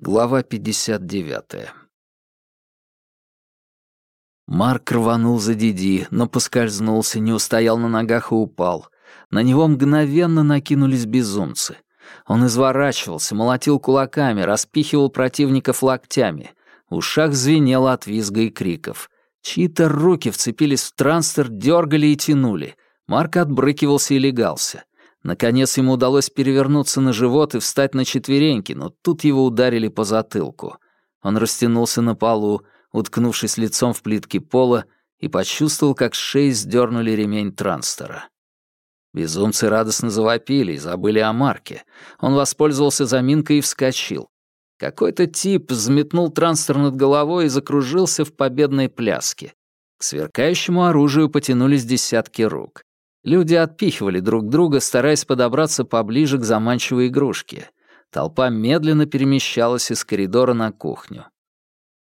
Глава 59. Марк рванул за Диди, но поскользнулся, не устоял на ногах и упал. На него мгновенно накинулись безумцы. Он изворачивался, молотил кулаками, распихивал противников локтями. В ушах звенело от визга и криков. Чьи-то руки вцепились в транстер, дергали и тянули. Марк отбрыкивался и легался. Наконец ему удалось перевернуться на живот и встать на четвереньки, но тут его ударили по затылку. Он растянулся на полу, уткнувшись лицом в плитки пола, и почувствовал, как с шеи сдернули ремень транстера. Безумцы радостно завопили и забыли о Марке. Он воспользовался заминкой и вскочил. Какой-то тип взметнул транстер над головой и закружился в победной пляске. К сверкающему оружию потянулись десятки рук. Люди отпихивали друг друга, стараясь подобраться поближе к заманчивой игрушке. Толпа медленно перемещалась из коридора на кухню.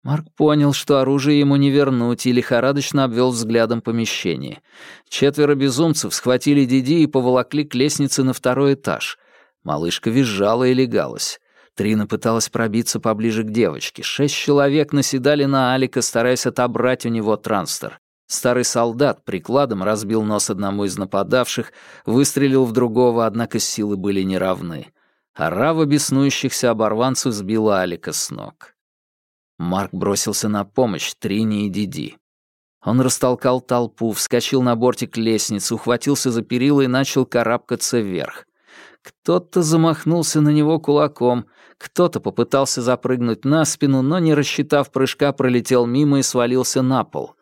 Марк понял, что оружие ему не вернуть, и лихорадочно обвел взглядом помещение. Четверо безумцев схватили Диди и поволокли к лестнице на второй этаж. Малышка визжала и легалась. Трина пыталась пробиться поближе к девочке. Шесть человек наседали на Алика, стараясь отобрать у него транстер. Старый солдат прикладом разбил нос одному из нападавших, выстрелил в другого, однако силы были неравны. Орава беснующихся оборванцев сбила Алика с ног. Марк бросился на помощь Трине и Диди. Он растолкал толпу, вскочил на бортик лестницы, ухватился за перила и начал карабкаться вверх. Кто-то замахнулся на него кулаком, кто-то попытался запрыгнуть на спину, но, не рассчитав прыжка, пролетел мимо и свалился на пол.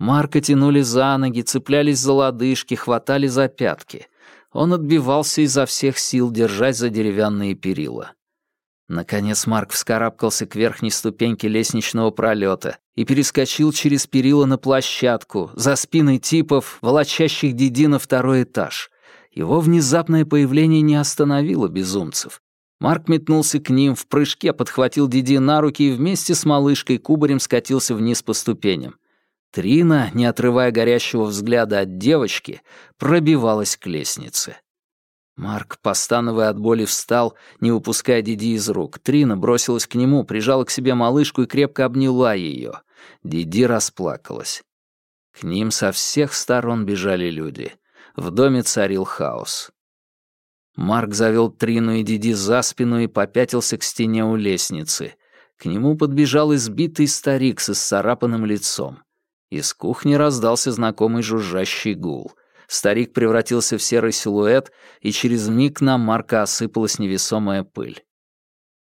Марка тянули за ноги, цеплялись за лодыжки, хватали за пятки. Он отбивался изо всех сил, держась за деревянные перила. Наконец Марк вскарабкался к верхней ступеньке лестничного пролета и перескочил через перила на площадку, за спиной типов, волочащих Диди на второй этаж. Его внезапное появление не остановило безумцев. Марк метнулся к ним, в прыжке подхватил Диди на руки и вместе с малышкой кубарем скатился вниз по ступеням. Трина, не отрывая горящего взгляда от девочки, пробивалась к лестнице. Марк, постановая от боли, встал, не выпуская Диди из рук. Трина бросилась к нему, прижала к себе малышку и крепко обняла ее. Диди расплакалась. К ним со всех сторон бежали люди. В доме царил хаос. Марк завел Трину и Диди за спину и попятился к стене у лестницы. К нему подбежал избитый старик с исцарапанным лицом. Из кухни раздался знакомый жужжащий гул. Старик превратился в серый силуэт, и через миг на Марка осыпалась невесомая пыль.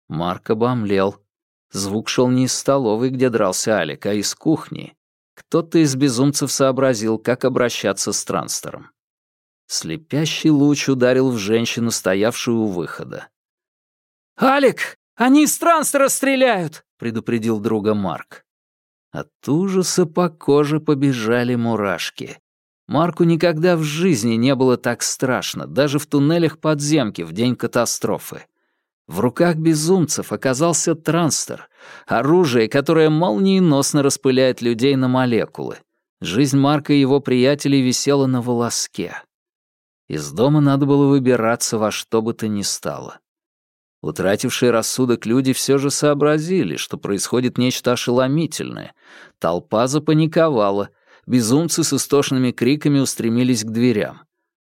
Марк обомлел. Звук шел не из столовой, где дрался Алик, а из кухни. Кто-то из безумцев сообразил, как обращаться с транстером. Слепящий луч ударил в женщину, стоявшую у выхода. «Алик, они из транстера стреляют!» — предупредил друга Марк. От ужаса по коже побежали мурашки. Марку никогда в жизни не было так страшно, даже в туннелях подземки в день катастрофы. В руках безумцев оказался транстер, оружие, которое молниеносно распыляет людей на молекулы. Жизнь Марка и его приятелей висела на волоске. Из дома надо было выбираться во что бы то ни стало. Утратившие рассудок люди все же сообразили, что происходит нечто ошеломительное. Толпа запаниковала, безумцы с истошными криками устремились к дверям.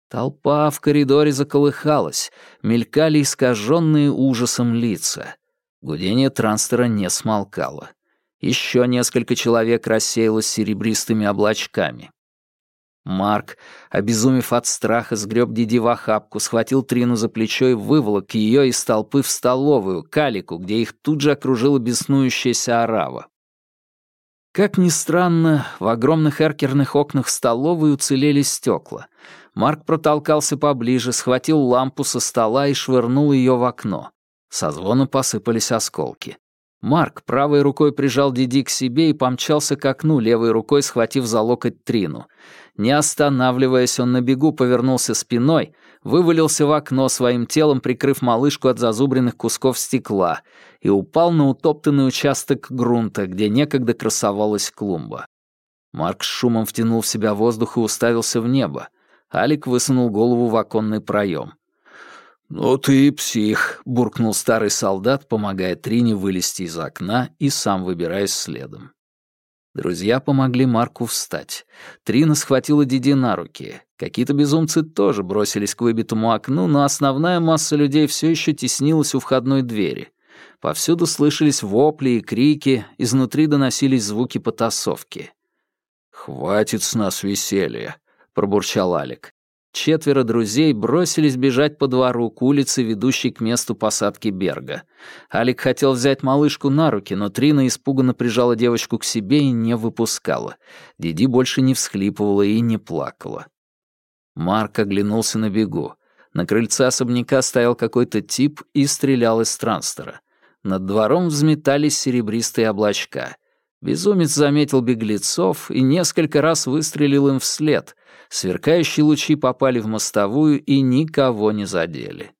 Толпа в коридоре заколыхалась, мелькали искаженные ужасом лица. Гудение транстера не смолкало. Еще несколько человек рассеялось серебристыми облачками. Марк, обезумев от страха, сгреб Диди в охапку, схватил Трину за плечо и выволок ее из толпы в столовую, калику, где их тут же окружила беснующаяся орава. Как ни странно, в огромных эркерных окнах столовой уцелели стекла. Марк протолкался поближе, схватил лампу со стола и швырнул ее в окно. Со звоном посыпались осколки. Марк правой рукой прижал Диди к себе и помчался к окну, левой рукой схватив за локоть Трину. Не останавливаясь, он на бегу повернулся спиной, вывалился в окно своим телом, прикрыв малышку от зазубренных кусков стекла, и упал на утоптанный участок грунта, где некогда красовалась клумба. Марк с шумом втянул в себя воздух и уставился в небо. Алик высунул голову в оконный проем. «Ну ты псих», — буркнул старый солдат, помогая Трине вылезти из окна и сам выбираясь следом. Друзья помогли Марку встать. Трина схватила Диди на руки. Какие-то безумцы тоже бросились к выбитому окну, но основная масса людей все еще теснилась у входной двери. Повсюду слышались вопли и крики, изнутри доносились звуки потасовки. «Хватит с нас веселья», — пробурчал Алик. Четверо друзей бросились бежать по двору к улице, ведущей к месту посадки Берга. Алик хотел взять малышку на руки, но Трина испуганно прижала девочку к себе и не выпускала. Диди больше не всхлипывала и не плакала. Марк оглянулся на бегу. На крыльце особняка стоял какой-то тип и стрелял из транстера. Над двором взметались серебристые облачка. Безумец заметил беглецов и несколько раз выстрелил им вслед. Сверкающие лучи попали в мостовую и никого не задели.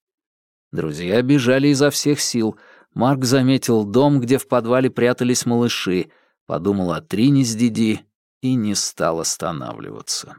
Друзья бежали изо всех сил. Марк заметил дом, где в подвале прятались малыши, подумал о Трине с Диди и не стал останавливаться.